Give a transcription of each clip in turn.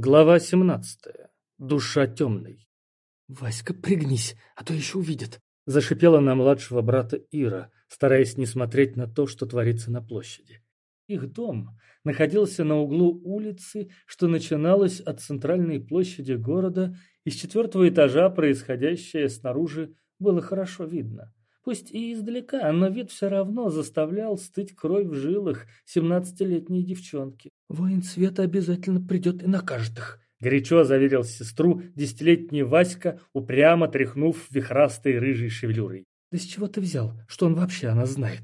Глава 17. Душа темной. «Васька, пригнись, а то еще увидят!» Зашипела на младшего брата Ира, стараясь не смотреть на то, что творится на площади. Их дом находился на углу улицы, что начиналось от центральной площади города, и с четвертого этажа происходящее снаружи было хорошо видно. Пусть и издалека, но вид все равно заставлял стыть кровь в жилах семнадцатилетней девчонки. «Воин света обязательно придет и накажет их», — горячо заверил сестру десятилетний Васька, упрямо тряхнув вихрастой рыжей шевелюрой. «Да с чего ты взял, что он вообще о нас знает?»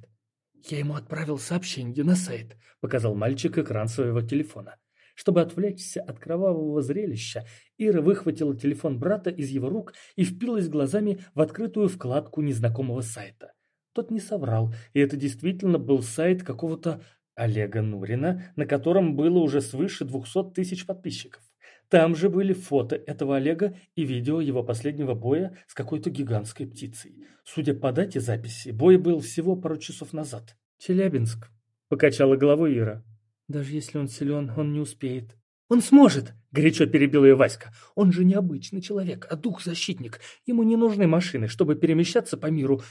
«Я ему отправил сообщение на сайт», — показал мальчик экран своего телефона. Чтобы отвлечься от кровавого зрелища, Ира выхватила телефон брата из его рук и впилась глазами в открытую вкладку незнакомого сайта. Тот не соврал, и это действительно был сайт какого-то Олега Нурина, на котором было уже свыше двухсот тысяч подписчиков. Там же были фото этого Олега и видео его последнего боя с какой-то гигантской птицей. Судя по дате записи, бой был всего пару часов назад. «Челябинск», — покачала головой Ира. Даже если он силен, он не успеет. «Он сможет!» — горячо перебил ее Васька. «Он же не обычный человек, а дух-защитник. Ему не нужны машины, чтобы перемещаться по миру.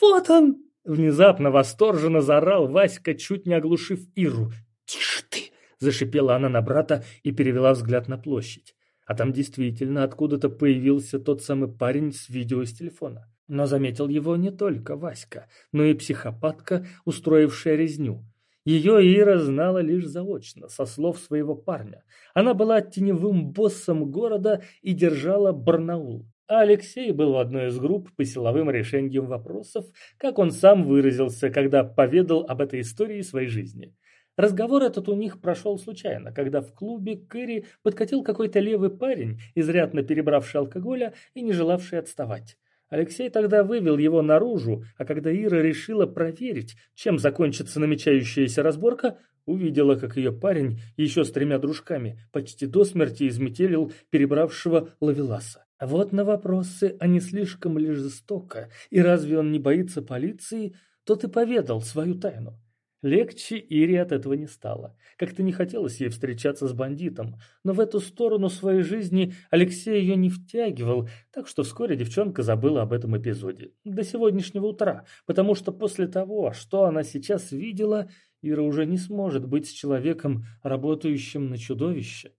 Вот он!» Внезапно восторженно заорал Васька, чуть не оглушив Иру. «Тише ты!» — зашипела она на брата и перевела взгляд на площадь. А там действительно откуда-то появился тот самый парень с видео с телефона. Но заметил его не только Васька, но и психопатка, устроившая резню. Ее Ира знала лишь заочно, со слов своего парня. Она была теневым боссом города и держала Барнаул. А Алексей был в одной из групп по силовым решениям вопросов, как он сам выразился, когда поведал об этой истории своей жизни. Разговор этот у них прошел случайно, когда в клубе к подкатил какой-то левый парень, изрядно перебравший алкоголя и не желавший отставать. Алексей тогда вывел его наружу, а когда Ира решила проверить, чем закончится намечающаяся разборка, увидела, как ее парень еще с тремя дружками почти до смерти изметелил перебравшего Лавеласа. Вот на вопросы, а не слишком ли жестоко, и разве он не боится полиции, тот и поведал свою тайну. Легче Ире от этого не стало. Как-то не хотелось ей встречаться с бандитом, но в эту сторону своей жизни Алексей ее не втягивал, так что вскоре девчонка забыла об этом эпизоде. До сегодняшнего утра, потому что после того, что она сейчас видела, Ира уже не сможет быть с человеком, работающим на чудовище.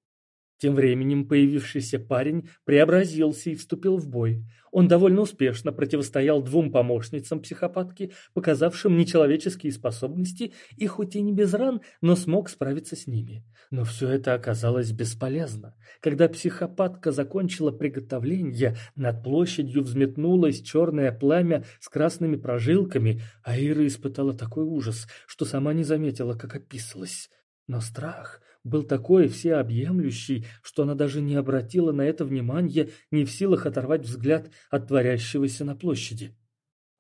Тем временем появившийся парень преобразился и вступил в бой. Он довольно успешно противостоял двум помощницам психопатки, показавшим нечеловеческие способности, и хоть и не без ран, но смог справиться с ними. Но все это оказалось бесполезно. Когда психопатка закончила приготовление, над площадью взметнулось черное пламя с красными прожилками, а Ира испытала такой ужас, что сама не заметила, как описалась. Но страх был такой всеобъемлющий, что она даже не обратила на это внимания, не в силах оторвать взгляд от творящегося на площади.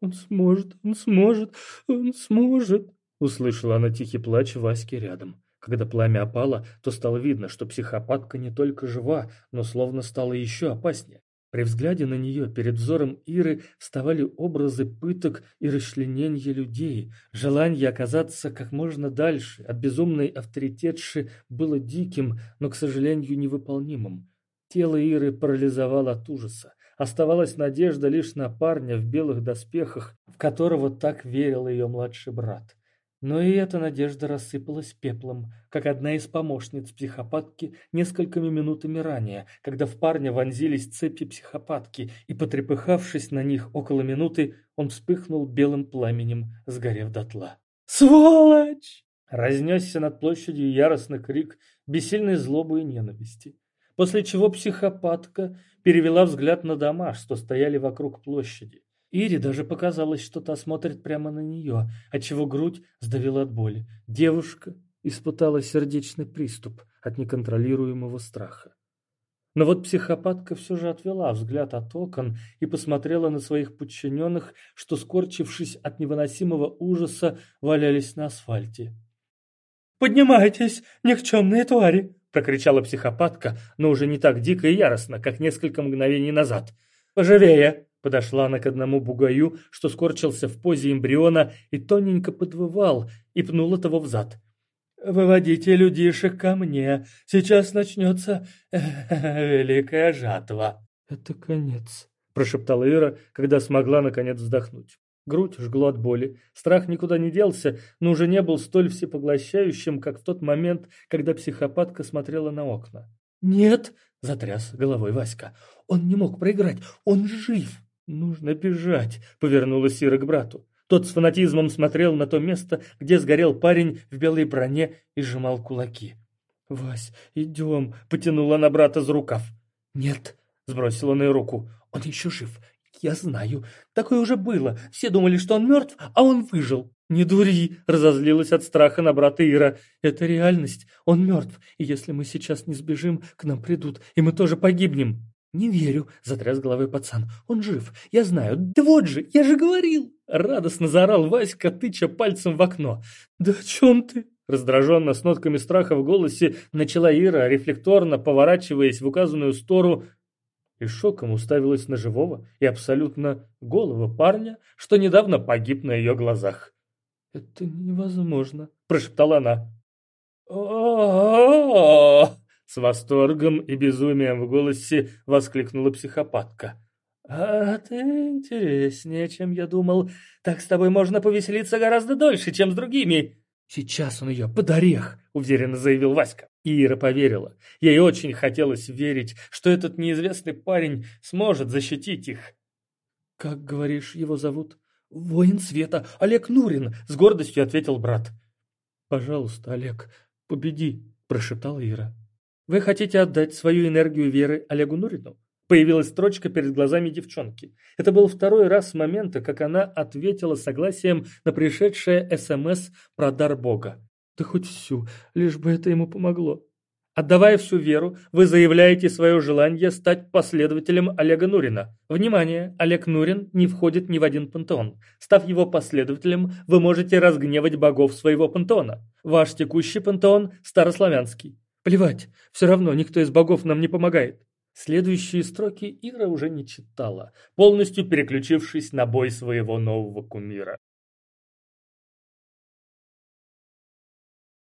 «Он сможет, он сможет, он сможет!» Услышала она тихий плач Васьки рядом. Когда пламя опало, то стало видно, что психопатка не только жива, но словно стала еще опаснее. При взгляде на нее перед взором Иры вставали образы пыток и расчленения людей. Желание оказаться как можно дальше от безумной авторитетши было диким, но, к сожалению, невыполнимым. Тело Иры парализовало от ужаса. Оставалась надежда лишь на парня в белых доспехах, в которого так верил ее младший брат. Но и эта надежда рассыпалась пеплом, как одна из помощниц психопатки несколькими минутами ранее, когда в парня вонзились цепи психопатки, и, потрепыхавшись на них около минуты, он вспыхнул белым пламенем, сгорев дотла. «Сволочь!» Разнесся над площадью яростный крик бессильной злобы и ненависти, после чего психопатка перевела взгляд на дома, что стояли вокруг площади. Ире даже показалось, что та смотрит прямо на нее, отчего грудь сдавила от боли. Девушка испытала сердечный приступ от неконтролируемого страха. Но вот психопатка все же отвела взгляд от окон и посмотрела на своих подчиненных, что, скорчившись от невыносимого ужаса, валялись на асфальте. «Поднимайтесь, никчемные твари!» — прокричала психопатка, но уже не так дико и яростно, как несколько мгновений назад. «Поживее!» Подошла она к одному бугаю, что скорчился в позе эмбриона и тоненько подвывал, и пнула того взад. «Выводите людишек ко мне. Сейчас начнется великая жатва». «Это конец», – прошептала Ира, когда смогла наконец вздохнуть. Грудь жгло от боли. Страх никуда не делся, но уже не был столь всепоглощающим, как в тот момент, когда психопатка смотрела на окна. «Нет!» – затряс головой Васька. «Он не мог проиграть! Он жив!» «Нужно бежать!» – повернулась Ира к брату. Тот с фанатизмом смотрел на то место, где сгорел парень в белой броне и сжимал кулаки. «Вась, идем!» – потянула на брата за рукав. «Нет!» – сбросила на руку. «Он еще жив! «Я знаю. Такое уже было. Все думали, что он мертв, а он выжил». «Не дури!» – разозлилась от страха на брата Ира. «Это реальность. Он мертв. И если мы сейчас не сбежим, к нам придут, и мы тоже погибнем». «Не верю», – затряс головой пацан. «Он жив. Я знаю. Да вот же, я же говорил!» Радостно заорал Васька, тыча пальцем в окно. «Да о чем ты?» Раздраженно, с нотками страха в голосе, начала Ира, рефлекторно поворачиваясь в указанную сторону, и шоком уставилась на живого и абсолютно голого парня, что недавно погиб на ее глазах. «Это невозможно», – прошептала она. о С восторгом и безумием в голосе воскликнула психопатка. «А ты интереснее, чем я думал. Так с тобой можно повеселиться гораздо дольше, чем с другими». «Сейчас он ее под орех», — уверенно заявил Васька. Ира поверила. Ей очень хотелось верить, что этот неизвестный парень сможет защитить их. «Как, говоришь, его зовут?» «Воин света, Олег Нурин», — с гордостью ответил брат. «Пожалуйста, Олег, победи», — прошептала Ира. «Вы хотите отдать свою энергию веры Олегу Нурину?» Появилась строчка перед глазами девчонки. Это был второй раз с момента, как она ответила согласием на пришедшее СМС про дар Бога. Да хоть всю, лишь бы это ему помогло. Отдавая всю веру, вы заявляете свое желание стать последователем Олега Нурина. Внимание! Олег Нурин не входит ни в один пантеон. Став его последователем, вы можете разгневать богов своего пантеона. Ваш текущий пантеон – старославянский. Плевать, все равно никто из богов нам не помогает. Следующие строки Ира уже не читала, полностью переключившись на бой своего нового кумира.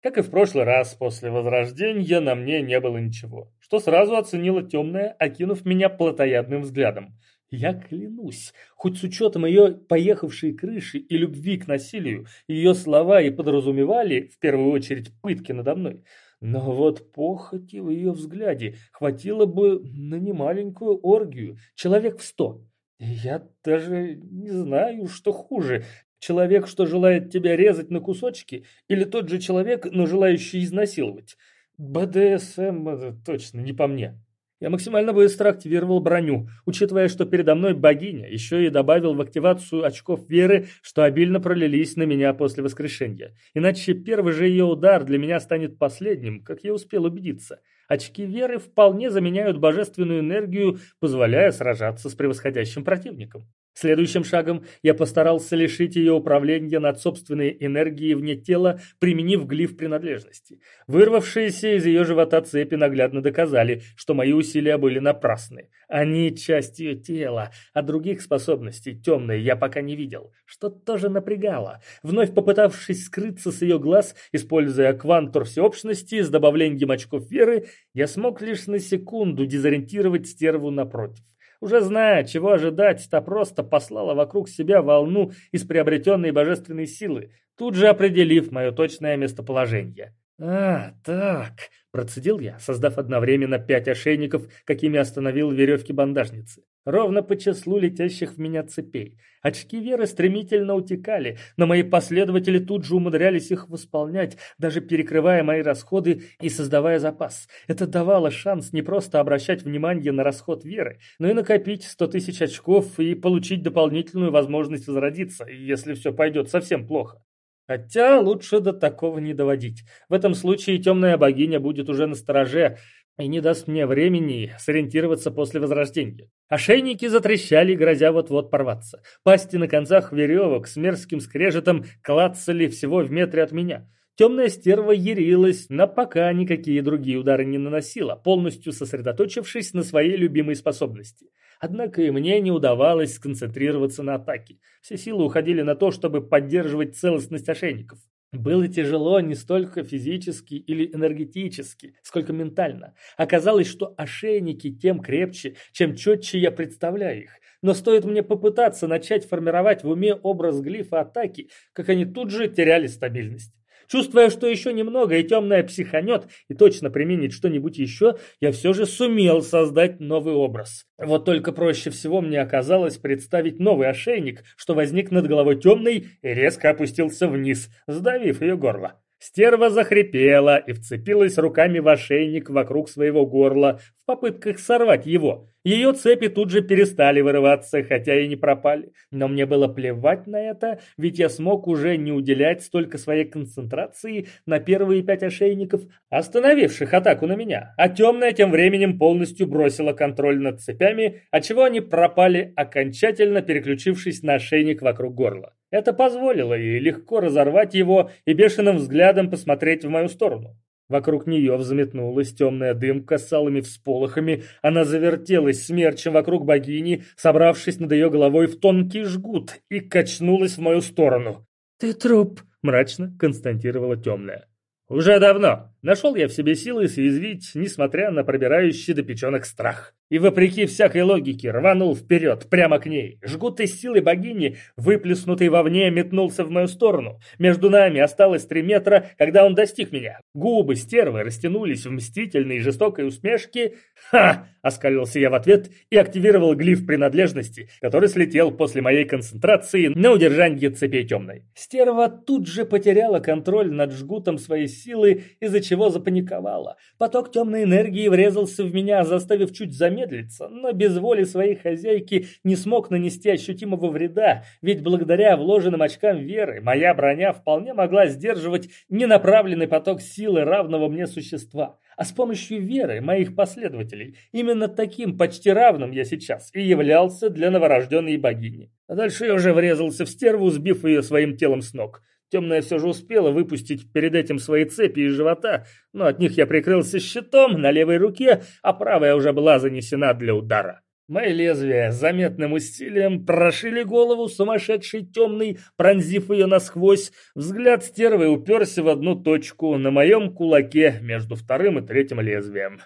Как и в прошлый раз, после возрождения на мне не было ничего, что сразу оценила темная, окинув меня плотоядным взглядом. Я клянусь, хоть с учетом ее поехавшей крыши и любви к насилию, ее слова и подразумевали, в первую очередь, пытки надо мной, но вот похоти в ее взгляде хватило бы на немаленькую оргию, человек в сто. Я даже не знаю, что хуже. Человек, что желает тебя резать на кусочки, или тот же человек, но желающий изнасиловать. БДСМ точно не по мне. Я максимально быстро активировал броню, учитывая, что передо мной богиня, еще и добавил в активацию очков веры, что обильно пролились на меня после воскрешения. Иначе первый же ее удар для меня станет последним, как я успел убедиться. Очки веры вполне заменяют божественную энергию, позволяя сражаться с превосходящим противником. Следующим шагом я постарался лишить ее управления над собственной энергией вне тела, применив глиф принадлежности. Вырвавшиеся из ее живота цепи наглядно доказали, что мои усилия были напрасны. Они часть ее тела, а других способностей темной я пока не видел, что тоже напрягало. Вновь попытавшись скрыться с ее глаз, используя квантор всеобщности с добавлением очков веры, я смог лишь на секунду дезориентировать стерву напротив. Уже зная, чего ожидать, та просто послала вокруг себя волну из приобретенной божественной силы, тут же определив мое точное местоположение. «А, так», – процедил я, создав одновременно пять ошейников, какими остановил веревки бандажницы ровно по числу летящих в меня цепей. Очки веры стремительно утекали, но мои последователи тут же умудрялись их восполнять, даже перекрывая мои расходы и создавая запас. Это давало шанс не просто обращать внимание на расход веры, но и накопить 100 тысяч очков и получить дополнительную возможность возродиться, если все пойдет совсем плохо. Хотя лучше до такого не доводить. В этом случае темная богиня будет уже на стороже, и не даст мне времени сориентироваться после возрождения. Ошейники затрещали, грозя вот-вот порваться. Пасти на концах веревок с мерзким скрежетом клацали всего в метре от меня. Темная стерва ярилась, но пока никакие другие удары не наносила, полностью сосредоточившись на своей любимой способности. Однако и мне не удавалось сконцентрироваться на атаке. Все силы уходили на то, чтобы поддерживать целостность ошейников. Было тяжело не столько физически или энергетически, сколько ментально. Оказалось, что ошейники тем крепче, чем четче я представляю их. Но стоит мне попытаться начать формировать в уме образ глифа атаки, как они тут же теряли стабильность. Чувствуя, что еще немного и темная психанет, и точно применить что-нибудь еще, я все же сумел создать новый образ. Вот только проще всего мне оказалось представить новый ошейник, что возник над головой темной и резко опустился вниз, сдавив ее горло. Стерва захрипела и вцепилась руками в ошейник вокруг своего горла в попытках сорвать его. Ее цепи тут же перестали вырываться, хотя и не пропали. Но мне было плевать на это, ведь я смог уже не уделять столько своей концентрации на первые пять ошейников, остановивших атаку на меня. А темная тем временем полностью бросила контроль над цепями, отчего они пропали, окончательно переключившись на ошейник вокруг горла. Это позволило ей легко разорвать его и бешеным взглядом посмотреть в мою сторону. Вокруг нее взметнулась темная дымка с алыми всполохами. Она завертелась смерчем вокруг богини, собравшись над ее головой в тонкий жгут, и качнулась в мою сторону. «Ты труп», — мрачно констатировала темная. «Уже давно. Нашел я в себе силы съязвить, несмотря на пробирающий до печенок страх. И вопреки всякой логике рванул вперед, прямо к ней. Жгут силы богини, выплеснутый вовне, метнулся в мою сторону. Между нами осталось три метра, когда он достиг меня. Губы стервы растянулись в мстительной и жестокой усмешке. «Ха!» — оскалился я в ответ и активировал глиф принадлежности, который слетел после моей концентрации на удержание цепей темной. Стерва тут же потеряла контроль над жгутом своей силы, из-за чего чего запаниковала. Поток темной энергии врезался в меня, заставив чуть замедлиться, но без воли своей хозяйки не смог нанести ощутимого вреда, ведь благодаря вложенным очкам веры моя броня вполне могла сдерживать ненаправленный поток силы равного мне существа. А с помощью веры моих последователей, именно таким почти равным я сейчас и являлся для новорожденной богини. А дальше я уже врезался в стерву, сбив ее своим телом с ног. Темная все же успела выпустить перед этим свои цепи из живота, но от них я прикрылся щитом на левой руке, а правая уже была занесена для удара. Мои лезвия заметным усилием прошили голову сумасшедшей темной, пронзив ее насквозь. Взгляд стервы уперся в одну точку на моем кулаке между вторым и третьим лезвием.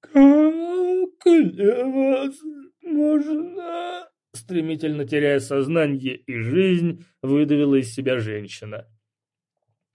«Как невозможно!» Стремительно теряя сознание и жизнь, выдавила из себя женщина.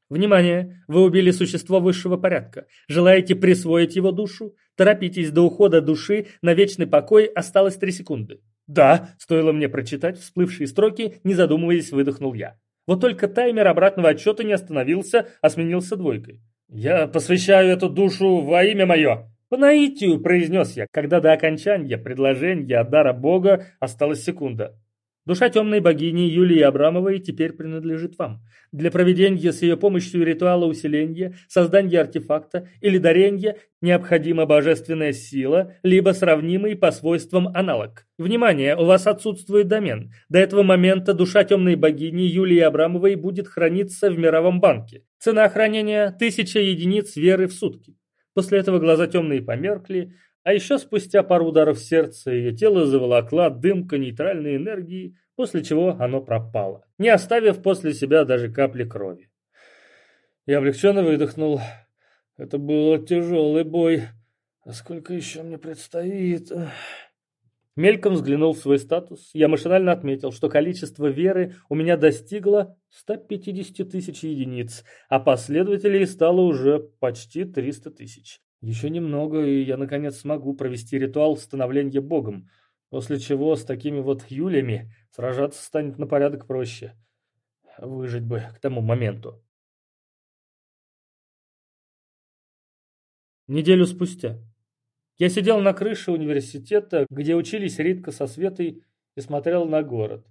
Внимание! Вы убили существо высшего порядка. Желаете присвоить его душу? Торопитесь до ухода души, на вечный покой осталось три секунды. Да, стоило мне прочитать всплывшие строки, не задумываясь, выдохнул я. Вот только таймер обратного отчета не остановился, а сменился двойкой. Я посвящаю эту душу во имя мое. «По наитию», — произнес я, когда до окончания предложения дара Бога осталась секунда. Душа темной богини Юлии Абрамовой теперь принадлежит вам. Для проведения с ее помощью ритуала усиления, создания артефакта или дарения необходима божественная сила, либо сравнимый по свойствам аналог. Внимание, у вас отсутствует домен. До этого момента душа темной богини Юлии Абрамовой будет храниться в мировом банке. Цена хранения – тысяча единиц веры в сутки. После этого глаза темные померкли, а еще спустя пару ударов сердца ее тело заволокла дымка нейтральной энергии, после чего оно пропало, не оставив после себя даже капли крови. Я облегченно выдохнул. Это был тяжелый бой. А сколько еще мне предстоит? Мельком взглянул в свой статус. Я машинально отметил, что количество веры у меня достигло 150 тысяч единиц, а последователей стало уже почти 300 тысяч. Еще немного, и я наконец смогу провести ритуал становления богом, после чего с такими вот юлями сражаться станет на порядок проще. Выжить бы к тому моменту. Неделю спустя. Я сидел на крыше университета, где учились Ритка со Светой, и смотрел на город.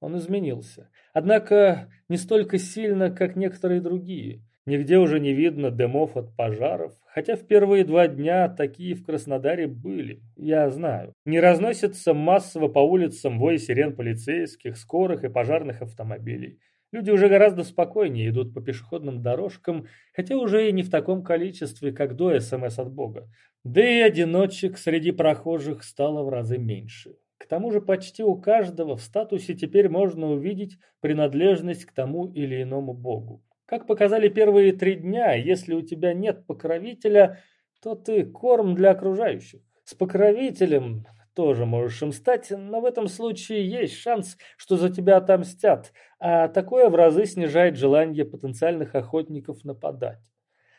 Он изменился. Однако не столько сильно, как некоторые другие. Нигде уже не видно дымов от пожаров, хотя в первые два дня такие в Краснодаре были, я знаю. Не разносится массово по улицам вой сирен полицейских, скорых и пожарных автомобилей. Люди уже гораздо спокойнее идут по пешеходным дорожкам, хотя уже и не в таком количестве, как до СМС от Бога. Да и одиночек среди прохожих стало в разы меньше. К тому же почти у каждого в статусе теперь можно увидеть принадлежность к тому или иному Богу. Как показали первые три дня, если у тебя нет покровителя, то ты корм для окружающих. С покровителем тоже можешь им стать, но в этом случае есть шанс, что за тебя отомстят, а такое в разы снижает желание потенциальных охотников нападать.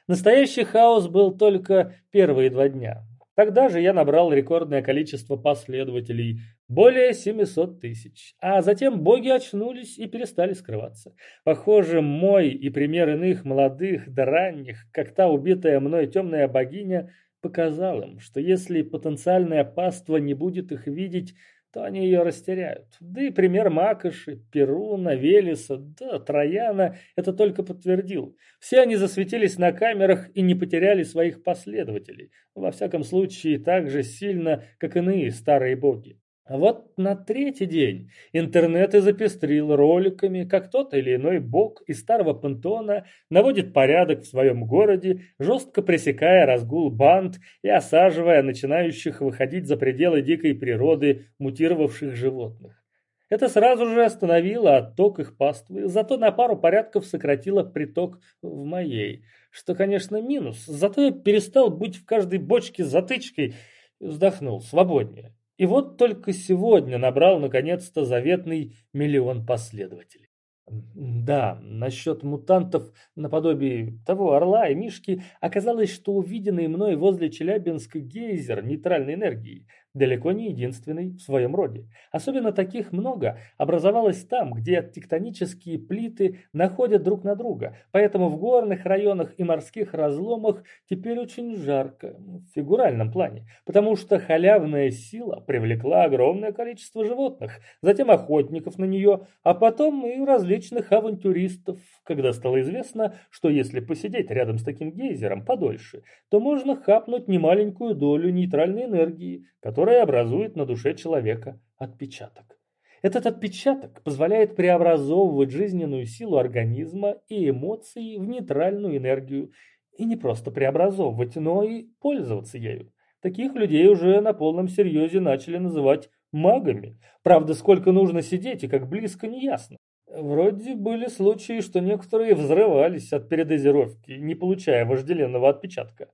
Настоящий хаос был только первые два дня. Тогда же я набрал рекордное количество последователей, более 700 тысяч. А затем боги очнулись и перестали скрываться. Похоже, мой и пример иных молодых да ранних, как та убитая мной темная богиня, показал им, что если потенциальное паство не будет их видеть, то они ее растеряют. Да и пример Макоши, Перуна, Велеса, да Трояна это только подтвердил. Все они засветились на камерах и не потеряли своих последователей. Во всяком случае, так же сильно, как иные старые боги. А вот на третий день интернет и запестрил роликами, как тот или иной бог из старого пантеона наводит порядок в своем городе, жестко пресекая разгул банд и осаживая начинающих выходить за пределы дикой природы мутировавших животных. Это сразу же остановило отток их паствы, зато на пару порядков сократило приток в моей. Что, конечно, минус, зато я перестал быть в каждой бочке затычкой, вздохнул свободнее. И вот только сегодня набрал наконец-то заветный миллион последователей. Да, насчет мутантов наподобие того орла и мишки оказалось, что увиденный мной возле Челябинска гейзер нейтральной энергии далеко не единственный в своем роде. Особенно таких много образовалось там, где тектонические плиты находят друг на друга, поэтому в горных районах и морских разломах теперь очень жарко, в фигуральном плане, потому что халявная сила привлекла огромное количество животных, затем охотников на нее, а потом и различных авантюристов, когда стало известно, что если посидеть рядом с таким гейзером подольше, то можно хапнуть немаленькую долю нейтральной энергии, которая образует на душе человека отпечаток. Этот отпечаток позволяет преобразовывать жизненную силу организма и эмоции в нейтральную энергию. И не просто преобразовывать, но и пользоваться ею. Таких людей уже на полном серьезе начали называть магами. Правда, сколько нужно сидеть и как близко, не ясно. Вроде были случаи, что некоторые взрывались от передозировки, не получая вожделенного отпечатка.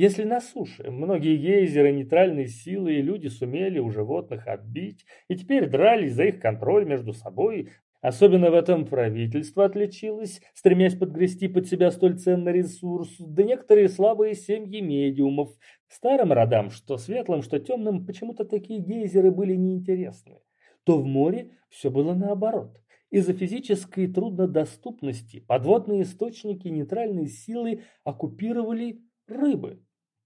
Если на суше многие гейзеры нейтральной силы и люди сумели у животных отбить и теперь дрались за их контроль между собой, особенно в этом правительство отличилось, стремясь подгрести под себя столь ценный ресурс, да некоторые слабые семьи медиумов, старым родам, что светлым, что темным, почему-то такие гейзеры были неинтересны, то в море все было наоборот. Из-за физической труднодоступности подводные источники нейтральной силы оккупировали рыбы.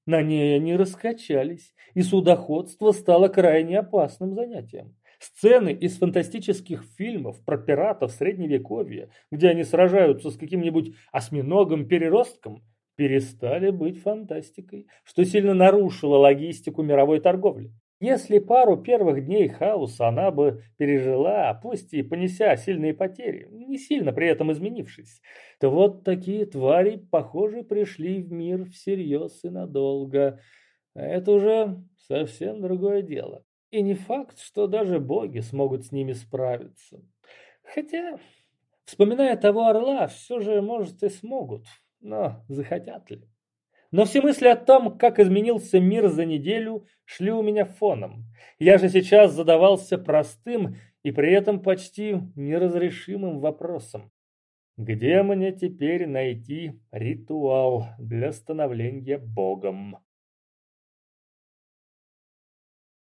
На ней они раскачались, и судоходство стало крайне опасным занятием. Сцены из фантастических фильмов про пиратов Средневековья, где они сражаются с каким-нибудь осьминогом-переростком, перестали быть фантастикой, что сильно нарушило логистику мировой торговли. Если пару первых дней хаоса она бы пережила, пусть и понеся сильные потери, не сильно при этом изменившись, то вот такие твари, похоже, пришли в мир всерьез и надолго. Это уже совсем другое дело. И не факт, что даже боги смогут с ними справиться. Хотя, вспоминая того орла, все же, может, и смогут, но захотят ли? Но все мысли о том, как изменился мир за неделю, шли у меня фоном. Я же сейчас задавался простым и при этом почти неразрешимым вопросом. Где мне теперь найти ритуал для становления богом?